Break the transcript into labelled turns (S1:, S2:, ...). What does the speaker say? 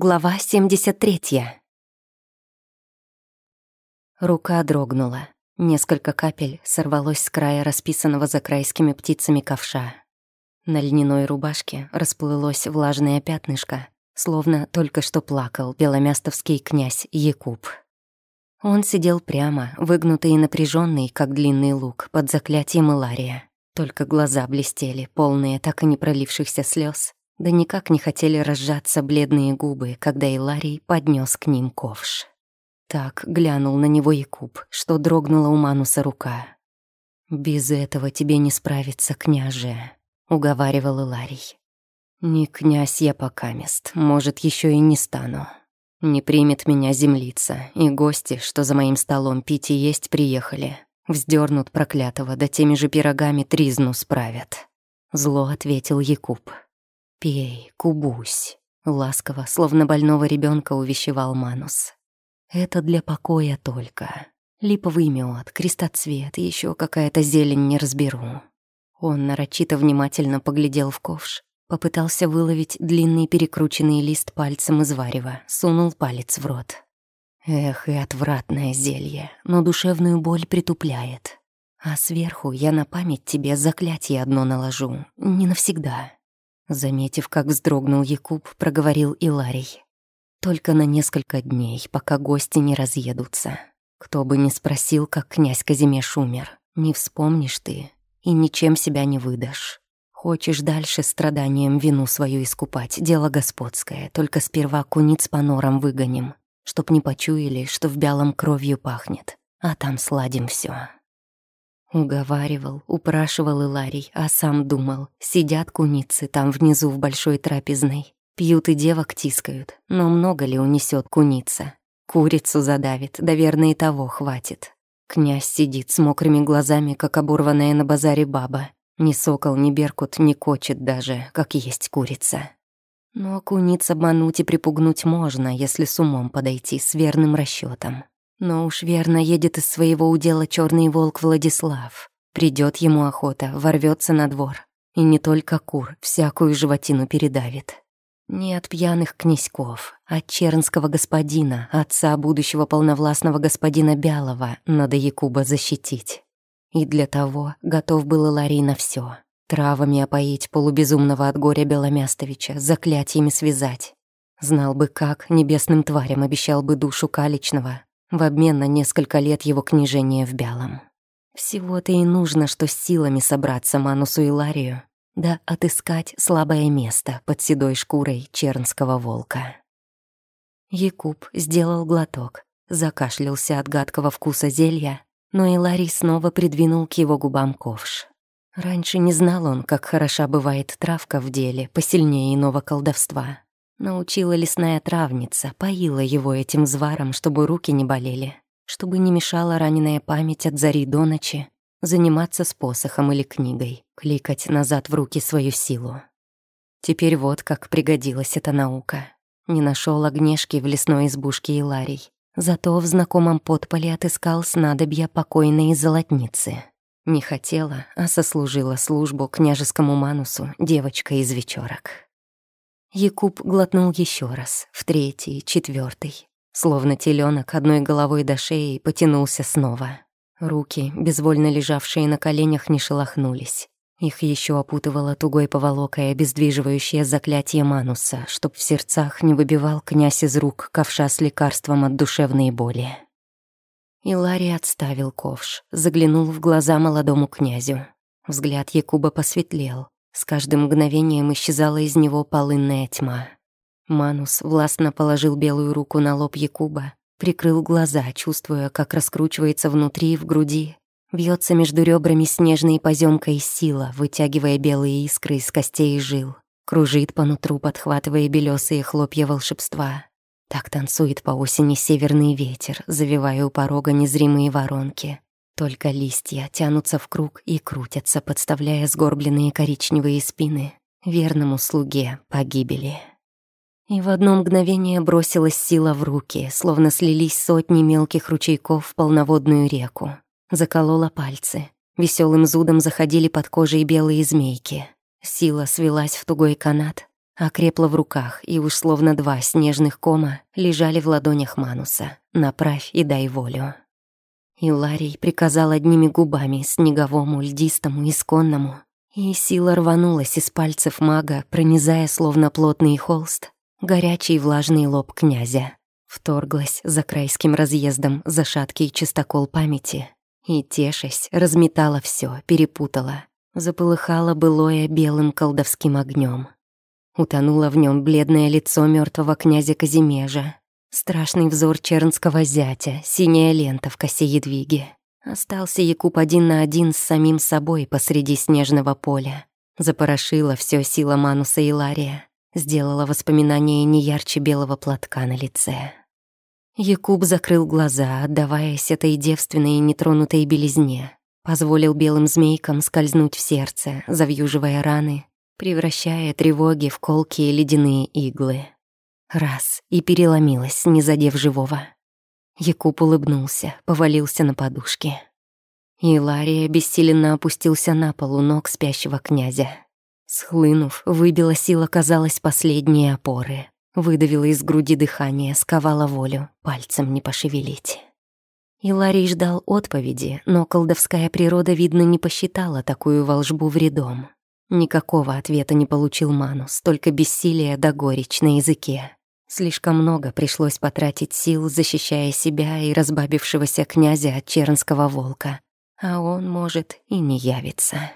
S1: Глава 73. Рука дрогнула. Несколько капель сорвалось с края расписанного закрайскими птицами ковша. На льняной рубашке расплылось влажное пятнышко, словно только что плакал беломястовский князь Якуб. Он сидел прямо, выгнутый и напряженный, как длинный лук, под заклятием Илария. Только глаза блестели, полные так и не пролившихся слез, да никак не хотели разжаться бледные губы, когда Иларий поднес к ним ковш. Так глянул на него Якуб, что дрогнула у Мануса рука. «Без этого тебе не справиться, княже», — уговаривал Иларий. «Не князь я пока мест, может, еще и не стану. Не примет меня землица, и гости, что за моим столом пить и есть приехали, вздернут проклятого, да теми же пирогами тризну справят». Зло ответил Якуб. «Пей, кубусь», — ласково, словно больного ребенка увещевал Манус. «Это для покоя только. Липовый мед, крестоцвет, еще какая-то зелень не разберу». Он нарочито внимательно поглядел в ковш, попытался выловить длинный перекрученный лист пальцем из варева, сунул палец в рот. Эх, и отвратное зелье, но душевную боль притупляет. А сверху я на память тебе заклятие одно наложу, не навсегда. Заметив, как вздрогнул Якуб, проговорил Иларий. «Только на несколько дней, пока гости не разъедутся. Кто бы ни спросил, как князь Казимеш умер, не вспомнишь ты и ничем себя не выдашь. Хочешь дальше страданием вину свою искупать, дело господское, только сперва куниц по норам выгоним, чтоб не почуяли, что в белом кровью пахнет, а там сладим все. Уговаривал, упрашивал Иларий, а сам думал, сидят куницы там внизу в большой трапезной, пьют и девок тискают, но много ли унесет куница? Курицу задавит, да верно и того хватит. Князь сидит с мокрыми глазами, как оборванная на базаре баба. Ни сокол, ни беркут не кочет даже, как есть курица. Но куниц обмануть и припугнуть можно, если с умом подойти, с верным расчетом. Но уж верно едет из своего удела черный волк Владислав. Придет ему охота, ворвется на двор. И не только кур, всякую животину передавит. Не от пьяных князьков, от чернского господина, отца будущего полновластного господина Бялова, надо Якуба защитить. И для того готов был Ларий на все. Травами опоить полубезумного от горя Беломястовича, заклятиями связать. Знал бы как, небесным тварям обещал бы душу Каличного, в обмен на несколько лет его княжения в Бялом. Всего-то и нужно, что с силами собраться Манусу и Ларию, да отыскать слабое место под седой шкурой чернского волка. Якуб сделал глоток, закашлялся от гадкого вкуса зелья, но Иларий снова придвинул к его губам ковш. Раньше не знал он, как хороша бывает травка в деле, посильнее иного колдовства. Научила лесная травница, поила его этим зваром, чтобы руки не болели, чтобы не мешала раненая память от зари до ночи, заниматься с посохом или книгой, кликать назад в руки свою силу. Теперь вот как пригодилась эта наука. Не нашел огнешки в лесной избушке Иларий, зато в знакомом подполе отыскал снадобья покойной золотницы. Не хотела, а сослужила службу княжескому манусу девочка из вечерок. Якуб глотнул еще раз, в третий, четвертый, Словно теленок одной головой до шеи потянулся снова. Руки, безвольно лежавшие на коленях, не шелохнулись. Их еще опутывало тугой поволокой обездвиживающее заклятие Мануса, чтоб в сердцах не выбивал князь из рук ковша с лекарством от душевной боли. Иларий отставил ковш, заглянул в глаза молодому князю. Взгляд Якуба посветлел, с каждым мгновением исчезала из него полынная тьма. Манус властно положил белую руку на лоб Якуба, прикрыл глаза, чувствуя, как раскручивается внутри и в груди. Вьется между ребрами снежной поземкой сила, вытягивая белые искры из костей и жил. Кружит по нутру, подхватывая белесые хлопья волшебства. Так танцует по осени северный ветер, завивая у порога незримые воронки. Только листья тянутся в круг и крутятся, подставляя сгорбленные коричневые спины верному слуге погибели. И в одно мгновение бросилась сила в руки, словно слились сотни мелких ручейков в полноводную реку. Заколола пальцы. Веселым зудом заходили под кожей белые змейки. Сила свелась в тугой канат, окрепла в руках, и уж словно два снежных кома лежали в ладонях Мануса. «Направь и дай волю». И Ларий приказал одними губами снеговому, льдистому, исконному, и сила рванулась из пальцев мага, пронизая словно плотный холст, горячий влажный лоб князя. Вторглась за крайским разъездом за шаткий чистокол памяти и, тешась, разметала все, перепутала, запылыхала былое белым колдовским огнем. Утонуло в нем бледное лицо мертвого князя Казимежа, страшный взор чернского зятя, синяя лента в косе едвиги. Остался Якуб один на один с самим собой посреди снежного поля. Запорошила все сила Мануса и Лария, сделала воспоминания не ярче белого платка на лице. Якуб закрыл глаза, отдаваясь этой девственной и нетронутой белизне, позволил белым змейкам скользнуть в сердце, завьюживая раны, превращая тревоги в колкие ледяные иглы. Раз — и переломилась, не задев живого. Якуб улыбнулся, повалился на подушки. И Лария бессиленно опустился на пол у ног спящего князя. Схлынув, выбила сила, казалось, последние опоры. Выдавила из груди дыхание, сковала волю, пальцем не пошевелить. И Ларий ждал отповеди, но колдовская природа, видно, не посчитала такую волжбу вредом. Никакого ответа не получил Манус, только бессилие да горечь на языке. Слишком много пришлось потратить сил, защищая себя и разбабившегося князя от чернского волка. А он, может, и не явится.